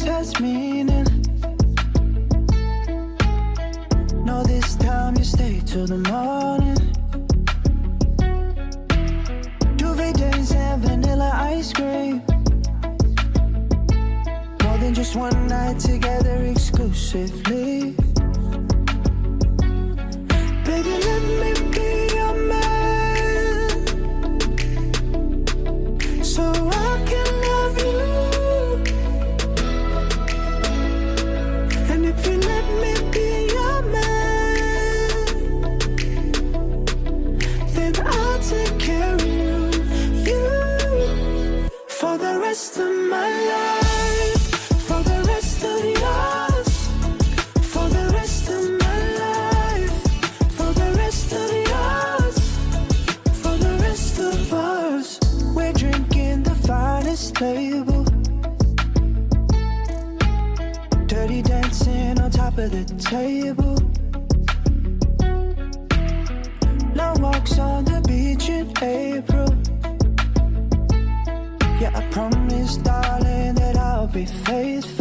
sex has meaning. No, this time you stay till the morning. Duvet days and vanilla ice cream. More than just one night together exclusively. Dirty dancing on top of the table. Long walks on the beach in April. Yeah, I promise, darling, that I'll be faithful.